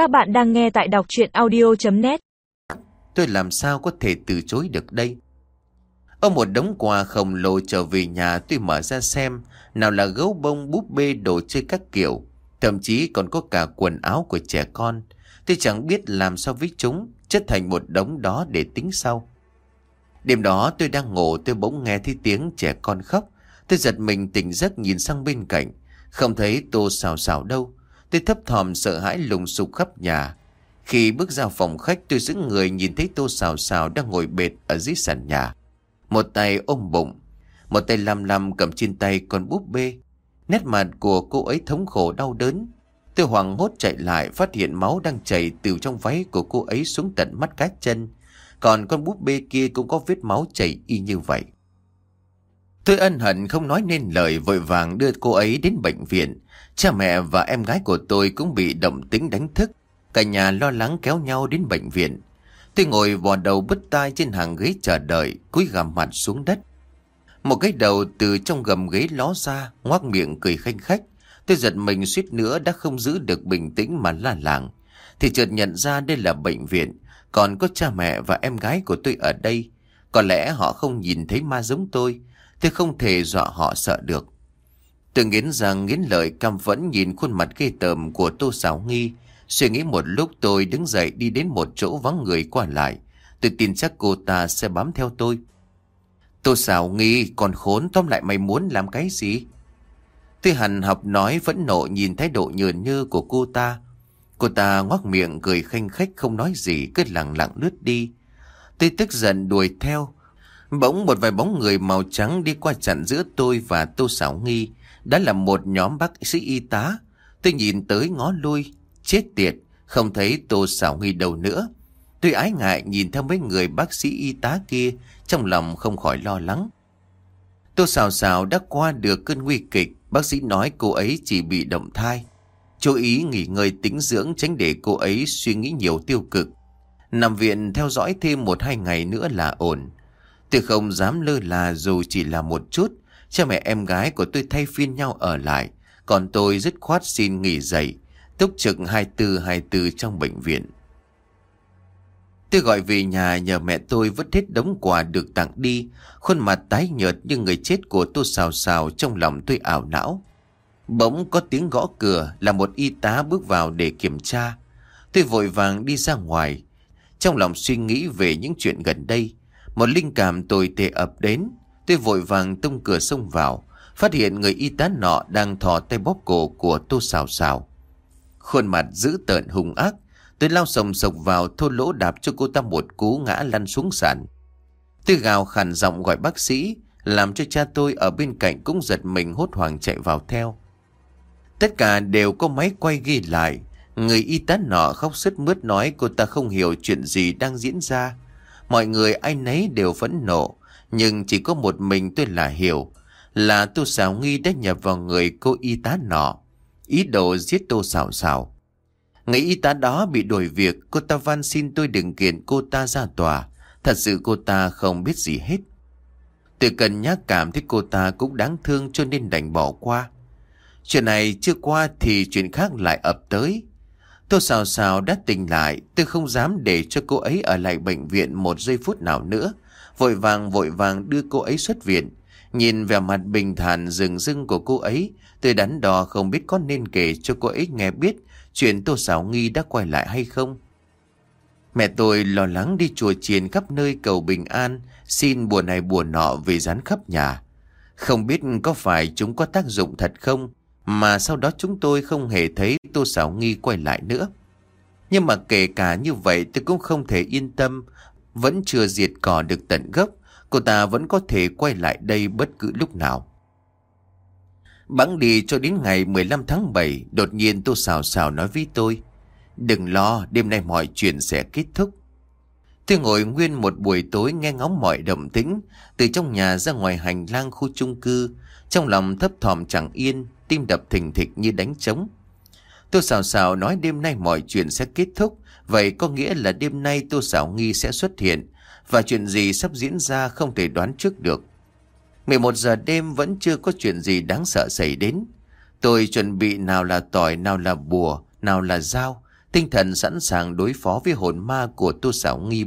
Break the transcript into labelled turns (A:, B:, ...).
A: Các bạn đang nghe tại đọc chuyện audio.net
B: Tôi làm sao có thể từ chối được đây? Ông một đống quà khổng lồ trở về nhà tôi mở ra xem, nào là gấu bông, búp bê, đồ chơi các kiểu. Thậm chí còn có cả quần áo của trẻ con. Tôi chẳng biết làm sao với chúng, chất thành một đống đó để tính sau. Đêm đó tôi đang ngủ, tôi bỗng nghe thấy tiếng trẻ con khóc. Tôi giật mình tỉnh giấc nhìn sang bên cạnh. Không thấy tô xào xào đâu tôi thấp thòm sợ hãi lùng sục khắp nhà. Khi bước ra phòng khách, tôi giữ người nhìn thấy tô xào xào đang ngồi bệt ở dưới sàn nhà. Một tay ôm bụng, Một tay lăm lăm cầm trên tay con búp bê. Nét mặt của cô ấy thống khổ đau đớn. Tôi hoảng hốt chạy lại, Phát hiện máu đang chảy từ trong váy của cô ấy xuống tận mắt cá chân. Còn con búp bê kia cũng có vết máu chảy y như vậy. Tôi ân hận không nói nên lời vội vàng đưa cô ấy đến bệnh viện Cha mẹ và em gái của tôi cũng bị động tính đánh thức Cả nhà lo lắng kéo nhau đến bệnh viện Tôi ngồi vò đầu bứt tai trên hàng ghế chờ đợi, cúi gằm mặt xuống đất. Một cái đầu từ trong gầm ghế ló ra, ngoác miệng cười khanh khách. Tôi giật mình suýt nữa đã không giữ được bình tĩnh mà la làng. Thì chợt nhận ra đây là bệnh viện, còn có cha mẹ và em gái của tôi ở đây. Có lẽ họ không nhìn thấy ma giống tôi, tôi không thể dọa họ sợ được. Tôi nghiến rằng nghiến lợi cam vẫn nhìn khuôn mặt ghê tởm của Tô Sảo Nghi, Suy nghĩ một lúc tôi đứng dậy đi đến một chỗ vắng người qua lại. Tôi tin chắc cô ta sẽ bám theo tôi. tô xảo nghi còn khốn tóm lại mày muốn làm cái gì? Tôi hằn học nói vẫn nộ nhìn thái độ nhờn như của cô ta. Cô ta ngoác miệng cười khanh khách không nói gì cứ lặng lặng lướt đi. Tôi tức giận đuổi theo. Bỗng một vài bóng người màu trắng đi qua chặn giữa tôi và Tô Sảo Nghi. Đã là một nhóm bác sĩ y tá. Tôi nhìn tới ngó lui. Chết tiệt, không thấy Tô Sảo Nghi đâu nữa. Tôi ái ngại nhìn theo mấy người bác sĩ y tá kia, trong lòng không khỏi lo lắng. Tô Sảo Sảo đã qua được cơn nguy kịch, bác sĩ nói cô ấy chỉ bị động thai. Chú ý nghỉ ngơi tĩnh dưỡng tránh để cô ấy suy nghĩ nhiều tiêu cực. Nằm viện theo dõi thêm một hai ngày nữa là ổn. Tôi không dám lơ là dù chỉ là một chút. Cha mẹ em gái của tôi thay phiên nhau ở lại. Còn tôi dứt khoát xin nghỉ dậy túc trực 24-24 trong bệnh viện. Tôi gọi về nhà nhờ mẹ tôi vứt hết đống quà được tặng đi, khuôn mặt tái nhợt như người chết của tôi xào xào trong lòng tôi ảo não. Bỗng có tiếng gõ cửa là một y tá bước vào để kiểm tra. Tôi vội vàng đi ra ngoài, trong lòng suy nghĩ về những chuyện gần đây. Một linh cảm tồi tệ ập đến, tôi vội vàng tung cửa xông vào, phát hiện người y tá nọ đang thò tay bóp cổ của tô xào xào. Khuôn mặt dữ tợn hung ác Tôi lao sồng sộc vào thô lỗ đạp cho cô ta một cú ngã lăn xuống sàn. Tôi gào khàn giọng gọi bác sĩ Làm cho cha tôi ở bên cạnh cũng giật mình hốt hoảng chạy vào theo. Tất cả đều có máy quay ghi lại Người y tá nọ khóc sứt mướt nói cô ta không hiểu chuyện gì đang diễn ra. Mọi người ai nấy đều phẫn nộ Nhưng chỉ có một mình tôi là hiểu Là tôi xảo nghi đã nhập vào người cô y tá nọ ý đồ giết tô xảo xảo. Người y tá đó bị đổi việc, cô ta van xin tôi đừng kiện cô ta ra tòa. Thật sự cô ta không biết gì hết. Tôi cần nhắc cảm thấy cô ta cũng đáng thương cho nên đành bỏ qua. Chuyện này chưa qua thì chuyện khác lại ập tới. Tô xào xào đã tỉnh lại, tôi không dám để cho cô ấy ở lại bệnh viện một giây phút nào nữa. Vội vàng vội vàng đưa cô ấy xuất viện. Nhìn vẻ mặt bình thản rừng rưng của cô ấy, tôi đắn đo không biết có nên kể cho cô ấy nghe biết chuyện Tô Sảo Nghi đã quay lại hay không. Mẹ tôi lo lắng đi chùa chiền khắp nơi cầu bình an, xin bùa này bùa nọ về dán khắp nhà. Không biết có phải chúng có tác dụng thật không, mà sau đó chúng tôi không hề thấy Tô Sảo Nghi quay lại nữa. Nhưng mà kể cả như vậy tôi cũng không thể yên tâm, vẫn chưa diệt cỏ được tận gốc. Cô ta vẫn có thể quay lại đây bất cứ lúc nào. Bắn đi cho đến ngày 15 tháng 7, đột nhiên Tô Sảo Sảo nói với tôi. Đừng lo, đêm nay mọi chuyện sẽ kết thúc. Tôi ngồi nguyên một buổi tối nghe ngóng mọi động tĩnh, từ trong nhà ra ngoài hành lang khu chung cư, trong lòng thấp thỏm chẳng yên, tim đập thình thịch như đánh trống. Tô Sào Sào nói đêm nay mọi chuyện sẽ kết thúc, vậy có nghĩa là đêm nay Tô Sào Nghi sẽ xuất hiện, và chuyện gì sắp diễn ra không thể đoán trước được 11 giờ đêm vẫn chưa có chuyện gì đáng sợ xảy đến Tôi chuẩn bị nào là tỏi nào là bùa Nào là dao tinh thần sẵn sàng đối phó với hồn ma của Tô Sảo Nghi.